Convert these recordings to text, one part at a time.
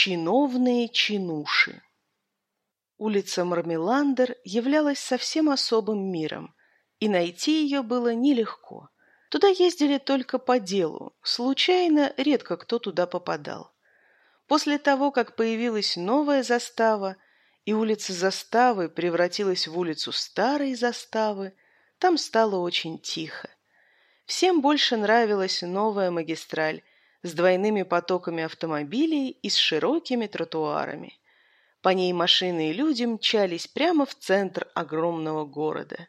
Чиновные чинуши. Улица Мармеландер являлась совсем особым миром, и найти ее было нелегко. Туда ездили только по делу, случайно редко кто туда попадал. После того, как появилась новая застава, и улица заставы превратилась в улицу старой заставы, там стало очень тихо. Всем больше нравилась новая магистраль с двойными потоками автомобилей и с широкими тротуарами. По ней машины и люди мчались прямо в центр огромного города.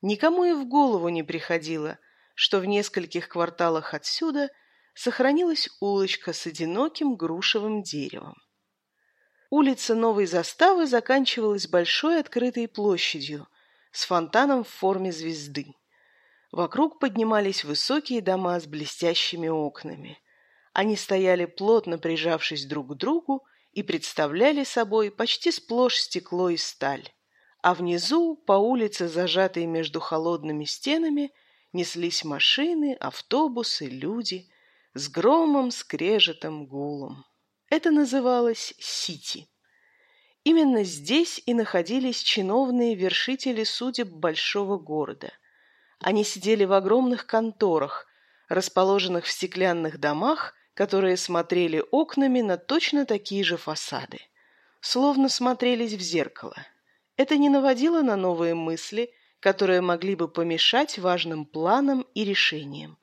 Никому и в голову не приходило, что в нескольких кварталах отсюда сохранилась улочка с одиноким грушевым деревом. Улица Новой Заставы заканчивалась большой открытой площадью с фонтаном в форме звезды. Вокруг поднимались высокие дома с блестящими окнами. Они стояли плотно прижавшись друг к другу и представляли собой почти сплошь стекло и сталь. А внизу, по улице, зажатой между холодными стенами, неслись машины, автобусы, люди с громом, скрежетом, гулом. Это называлось Сити. Именно здесь и находились чиновные вершители судеб большого города. Они сидели в огромных конторах, расположенных в стеклянных домах которые смотрели окнами на точно такие же фасады, словно смотрелись в зеркало. Это не наводило на новые мысли, которые могли бы помешать важным планам и решениям.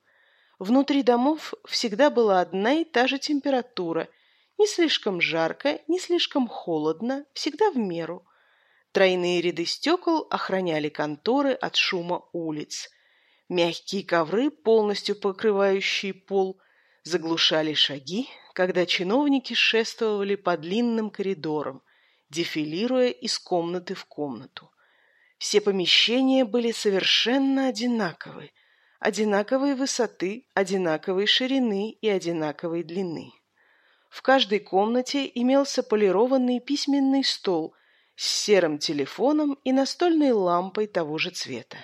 Внутри домов всегда была одна и та же температура, не слишком жарко, не слишком холодно, всегда в меру. Тройные ряды стекол охраняли конторы от шума улиц. Мягкие ковры, полностью покрывающие пол, заглушали шаги, когда чиновники шествовали по длинным коридорам, дефилируя из комнаты в комнату. Все помещения были совершенно одинаковы, одинаковой высоты, одинаковой ширины и одинаковой длины. В каждой комнате имелся полированный письменный стол с серым телефоном и настольной лампой того же цвета.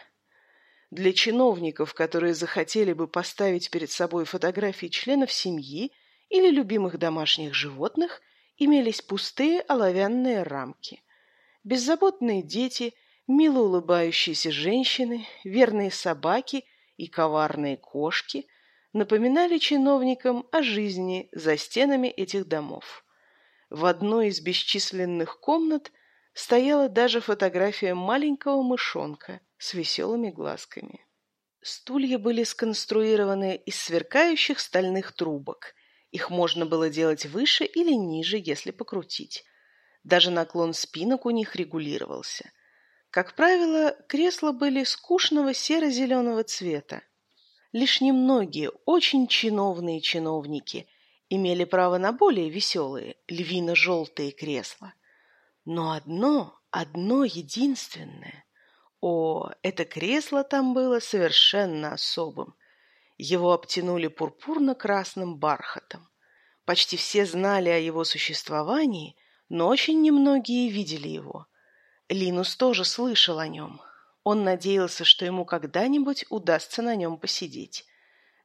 Для чиновников, которые захотели бы поставить перед собой фотографии членов семьи или любимых домашних животных, имелись пустые оловянные рамки. Беззаботные дети, мило улыбающиеся женщины, верные собаки и коварные кошки напоминали чиновникам о жизни за стенами этих домов. В одной из бесчисленных комнат стояла даже фотография маленького мышонка, с веселыми глазками. Стулья были сконструированы из сверкающих стальных трубок. Их можно было делать выше или ниже, если покрутить. Даже наклон спинок у них регулировался. Как правило, кресла были скучного серо-зеленого цвета. Лишь немногие, очень чиновные чиновники имели право на более веселые, львино-желтые кресла. Но одно, одно единственное о, это кресло там было совершенно особым. Его обтянули пурпурно-красным бархатом. Почти все знали о его существовании, но очень немногие видели его. Линус тоже слышал о нем. Он надеялся, что ему когда-нибудь удастся на нем посидеть.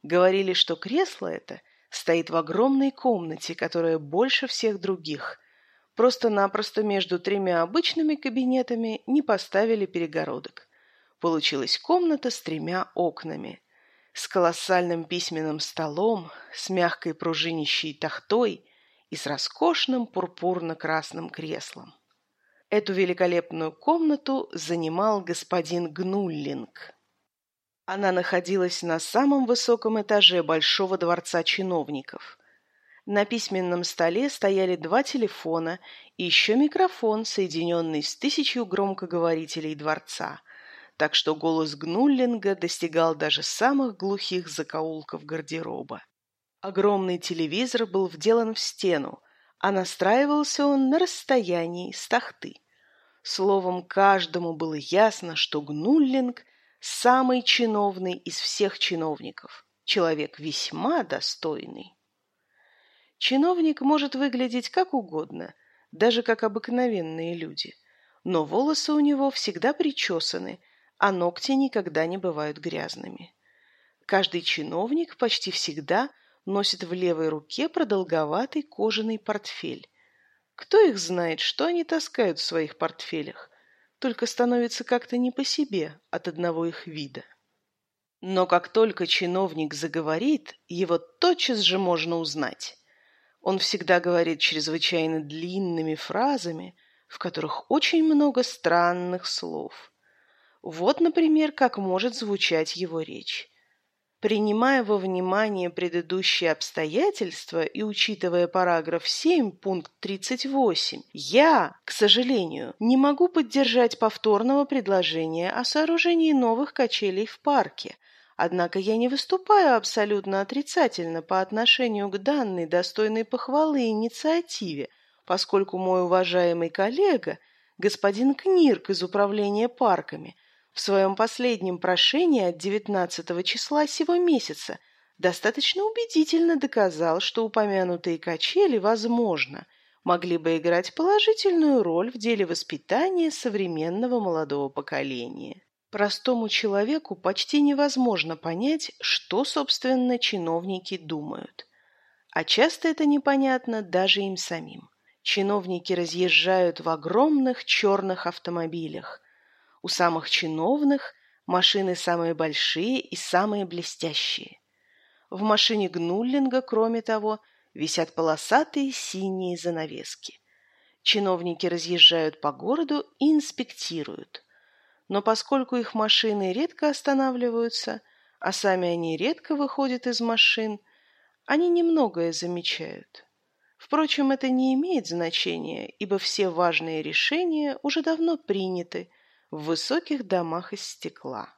Говорили, что кресло это стоит в огромной комнате, которая больше всех других, Просто-напросто между тремя обычными кабинетами не поставили перегородок. Получилась комната с тремя окнами. С колоссальным письменным столом, с мягкой пружинищей тахтой и с роскошным пурпурно-красным креслом. Эту великолепную комнату занимал господин Гнуллинг. Она находилась на самом высоком этаже Большого дворца чиновников. На письменном столе стояли два телефона и еще микрофон, соединенный с тысячью громкоговорителей дворца, так что голос Гнуллинга достигал даже самых глухих закоулков гардероба. Огромный телевизор был вделан в стену, а настраивался он на расстоянии с тахты. Словом, каждому было ясно, что Гнуллинг – самый чиновный из всех чиновников, человек весьма достойный. Чиновник может выглядеть как угодно, даже как обыкновенные люди, но волосы у него всегда причесаны, а ногти никогда не бывают грязными. Каждый чиновник почти всегда носит в левой руке продолговатый кожаный портфель, Кто их знает, что они таскают в своих портфелях? Только становится как-то не по себе от одного их вида. Но как только чиновник заговорит, его тотчас же можно узнать. Он всегда говорит чрезвычайно длинными фразами, в которых очень много странных слов. Вот, например, как может звучать его речь. Принимая во внимание предыдущие обстоятельства и учитывая параграф 7, пункт 38, я, к сожалению, не могу поддержать повторного предложения о сооружении новых качелей в парке, Однако я не выступаю абсолютно отрицательно по отношению к данной достойной похвалы инициативе, поскольку мой уважаемый коллега, господин Книрк из Управления парками, в своем последнем прошении от 19 числа сего месяца достаточно убедительно доказал, что упомянутые качели, возможно, могли бы играть положительную роль в деле воспитания современного молодого поколения. Простому человеку почти невозможно понять, что, собственно, чиновники думают. А часто это непонятно даже им самим. Чиновники разъезжают в огромных черных автомобилях. У самых чиновных машины самые большие и самые блестящие. В машине Гнуллинга, кроме того, висят полосатые синие занавески. Чиновники разъезжают по городу и инспектируют – но поскольку их машины редко останавливаются, а сами они редко выходят из машин, они немногое замечают. Впрочем, это не имеет значения, ибо все важные решения уже давно приняты в высоких домах из стекла.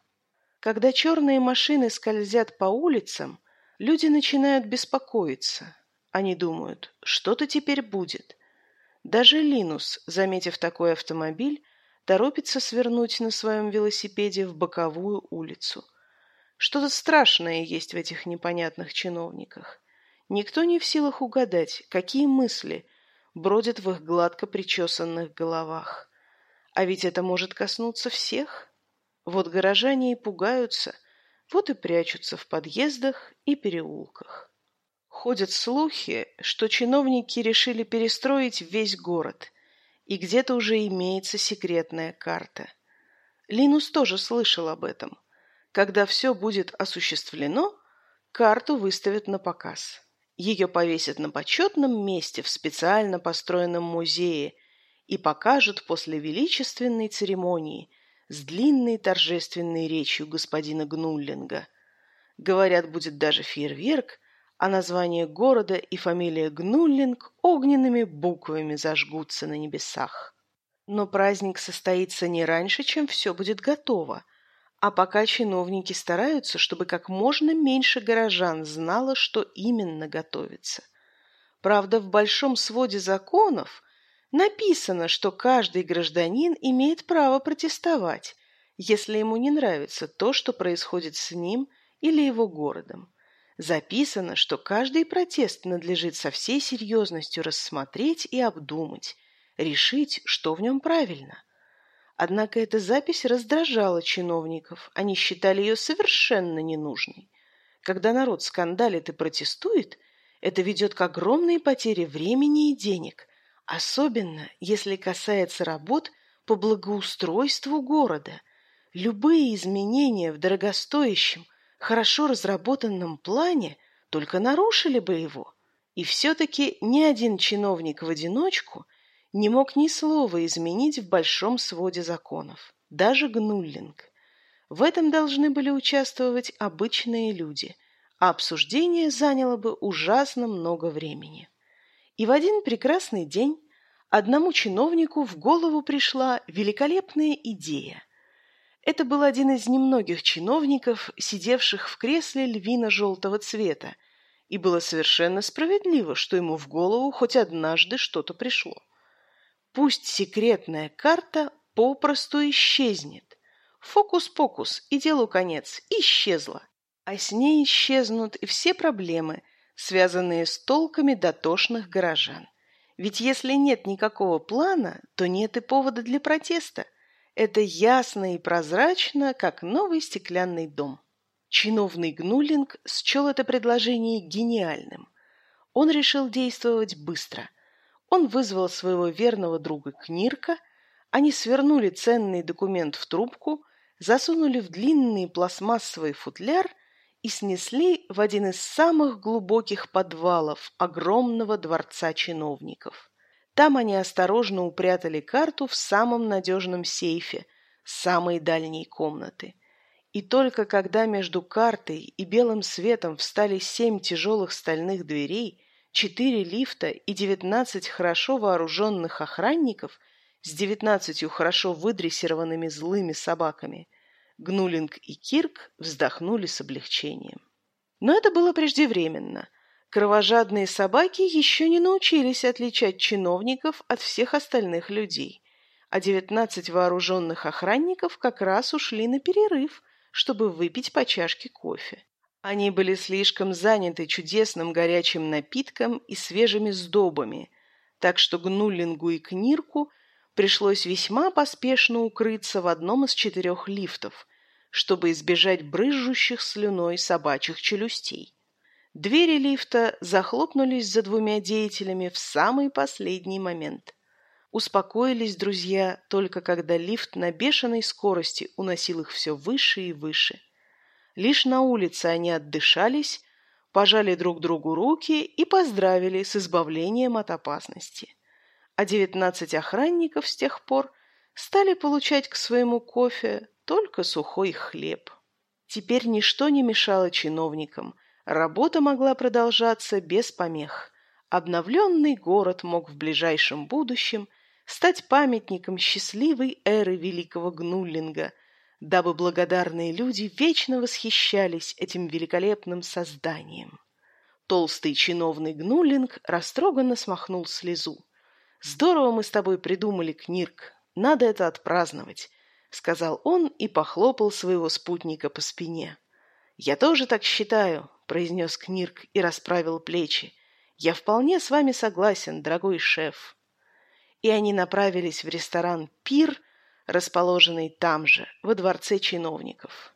Когда черные машины скользят по улицам, люди начинают беспокоиться. Они думают, что-то теперь будет. Даже Линус, заметив такой автомобиль, торопится свернуть на своем велосипеде в боковую улицу. Что-то страшное есть в этих непонятных чиновниках. Никто не в силах угадать, какие мысли бродят в их гладко причесанных головах. А ведь это может коснуться всех. Вот горожане и пугаются, вот и прячутся в подъездах и переулках. Ходят слухи, что чиновники решили перестроить весь город – и где-то уже имеется секретная карта. Линус тоже слышал об этом. Когда все будет осуществлено, карту выставят на показ. Ее повесят на почетном месте в специально построенном музее и покажут после величественной церемонии с длинной торжественной речью господина Гнуллинга. Говорят, будет даже фейерверк, а название города и фамилия Гнуллинг огненными буквами зажгутся на небесах. Но праздник состоится не раньше, чем все будет готово, а пока чиновники стараются, чтобы как можно меньше горожан знало, что именно готовится. Правда, в большом своде законов написано, что каждый гражданин имеет право протестовать, если ему не нравится то, что происходит с ним или его городом. Записано, что каждый протест надлежит со всей серьезностью рассмотреть и обдумать, решить, что в нем правильно. Однако эта запись раздражала чиновников, они считали ее совершенно ненужной. Когда народ скандалит и протестует, это ведет к огромной потере времени и денег, особенно если касается работ по благоустройству города. Любые изменения в дорогостоящем, хорошо разработанном плане только нарушили бы его. И все-таки ни один чиновник в одиночку не мог ни слова изменить в большом своде законов, даже Гнуллинг. В этом должны были участвовать обычные люди, а обсуждение заняло бы ужасно много времени. И в один прекрасный день одному чиновнику в голову пришла великолепная идея – это был один из немногих чиновников, сидевших в кресле львино-желтого цвета, и было совершенно справедливо, что ему в голову хоть однажды что-то пришло. Пусть секретная карта попросту исчезнет. Фокус-покус, и делу конец, исчезла. А с ней исчезнут и все проблемы, связанные с толками дотошных горожан. Ведь если нет никакого плана, то нет и повода для протеста. Это ясно и прозрачно, как новый стеклянный дом. Чиновный Гнулинг счел это предложение гениальным. Он решил действовать быстро. Он вызвал своего верного друга Книрка, они свернули ценный документ в трубку, засунули в длинный пластмассовый футляр и снесли в один из самых глубоких подвалов огромного дворца чиновников. Там они осторожно упрятали карту в самом надежном сейфе, самой дальней комнаты. И только когда между картой и белым светом встали семь тяжелых стальных дверей, четыре лифта и девятнадцать хорошо вооруженных охранников с девятнадцатью хорошо выдрессированными злыми собаками, Гнулинг и Кирк вздохнули с облегчением. Но это было преждевременно. Кровожадные собаки еще не научились отличать чиновников от всех остальных людей, а девятнадцать вооруженных охранников как раз ушли на перерыв – чтобы выпить по чашке кофе. Они были слишком заняты чудесным горячим напитком и свежими сдобами, так что Гнуллингу и Книрку пришлось весьма поспешно укрыться в одном из четырех лифтов, чтобы избежать брызжущих слюной собачьих челюстей. Двери лифта захлопнулись за двумя деятелями в самый последний момент. Успокоились друзья только когда лифт на бешеной скорости уносил их все выше и выше. Лишь на улице они отдышались, пожали друг другу руки и поздравили с избавлением от опасности. А девятнадцать охранников с тех пор стали получать к своему кофе только сухой хлеб. Теперь ничто не мешало чиновникам. Работа могла продолжаться без помех. Обновленный город мог в ближайшем будущем – стать памятником счастливой эры великого Гнуллинга, дабы благодарные люди вечно восхищались этим великолепным созданием. Толстый чиновный Гнуллинг растроганно смахнул слезу. «Здорово мы с тобой придумали, Книрк. Надо это отпраздновать», — сказал он и похлопал своего спутника по спине. «Я тоже так считаю», — произнес Книрк и расправил плечи. «Я вполне с вами согласен, дорогой шеф» и они направились в ресторан «Пир», расположенный там же, во дворце чиновников.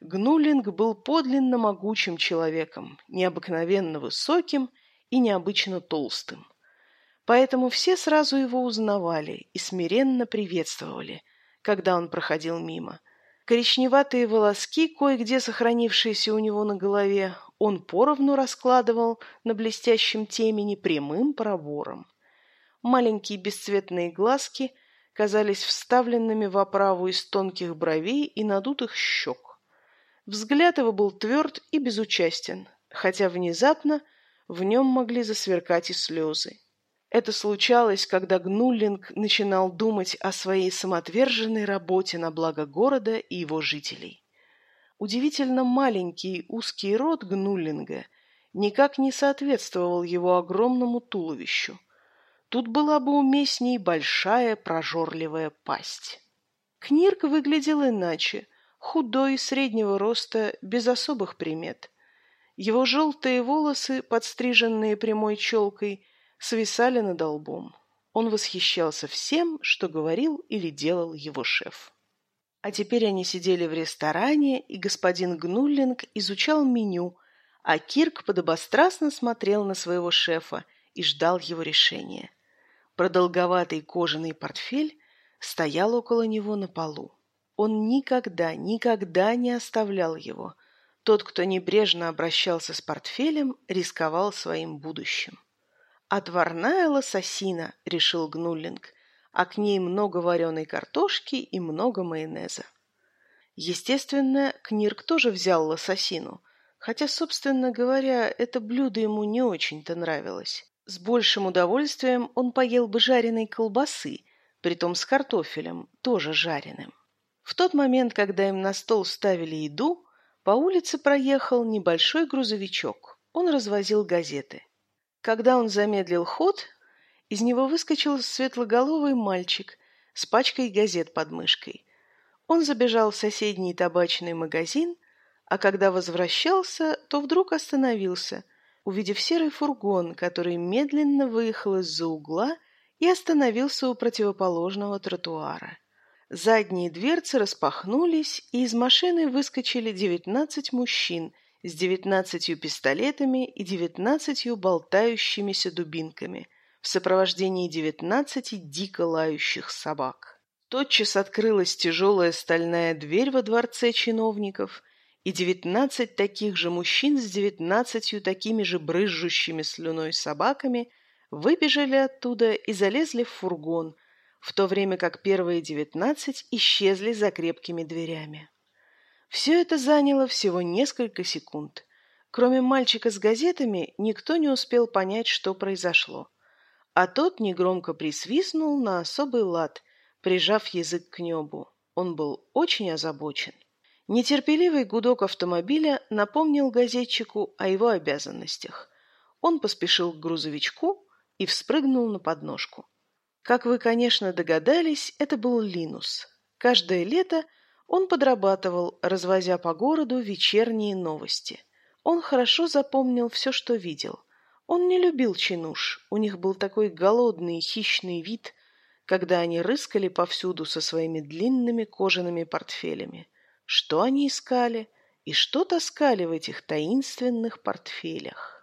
Гнулинг был подлинно могучим человеком, необыкновенно высоким и необычно толстым. Поэтому все сразу его узнавали и смиренно приветствовали, когда он проходил мимо. Коричневатые волоски, кое-где сохранившиеся у него на голове, он поровну раскладывал на блестящем темени прямым пробором. Маленькие бесцветные глазки казались вставленными в оправу из тонких бровей и надутых щек. Взгляд его был тверд и безучастен, хотя внезапно в нем могли засверкать и слезы. Это случалось, когда Гнуллинг начинал думать о своей самоотверженной работе на благо города и его жителей. Удивительно маленький узкий рот Гнуллинга никак не соответствовал его огромному туловищу. Тут была бы уместней большая прожорливая пасть. Книрк выглядел иначе, худой, среднего роста, без особых примет. Его желтые волосы, подстриженные прямой челкой, свисали над лбом. Он восхищался всем, что говорил или делал его шеф. А теперь они сидели в ресторане, и господин Гнуллинг изучал меню, а Кирк подобострастно смотрел на своего шефа и ждал его решения. Продолговатый кожаный портфель стоял около него на полу. Он никогда, никогда не оставлял его. Тот, кто небрежно обращался с портфелем, рисковал своим будущим. «Отварная лососина», — решил Гнуллинг, а к ней много вареной картошки и много майонеза. Естественно, Книрк тоже взял лососину, хотя, собственно говоря, это блюдо ему не очень-то нравилось. С большим удовольствием он поел бы жареной колбасы, притом с картофелем, тоже жареным. В тот момент, когда им на стол ставили еду, по улице проехал небольшой грузовичок. Он развозил газеты. Когда он замедлил ход, из него выскочил светлоголовый мальчик с пачкой газет под мышкой. Он забежал в соседний табачный магазин, а когда возвращался, то вдруг остановился – увидев серый фургон, который медленно выехал из-за угла и остановился у противоположного тротуара. Задние дверцы распахнулись, и из машины выскочили девятнадцать мужчин с девятнадцатью пистолетами и девятнадцатью болтающимися дубинками, в сопровождении девятнадцати дико лающих собак. Тотчас открылась тяжелая стальная дверь во дворце чиновников, и девятнадцать таких же мужчин с девятнадцатью такими же брызжущими слюной собаками выбежали оттуда и залезли в фургон, в то время как первые девятнадцать исчезли за крепкими дверями. Все это заняло всего несколько секунд. Кроме мальчика с газетами, никто не успел понять, что произошло. А тот негромко присвистнул на особый лад, прижав язык к небу. Он был очень озабочен. Нетерпеливый гудок автомобиля напомнил газетчику о его обязанностях. Он поспешил к грузовичку и вспрыгнул на подножку. Как вы, конечно, догадались, это был Линус. Каждое лето он подрабатывал, развозя по городу вечерние новости. Он хорошо запомнил все, что видел. Он не любил чинуш, у них был такой голодный хищный вид, когда они рыскали повсюду со своими длинными кожаными портфелями. Что они искали и что таскали в этих таинственных портфелях?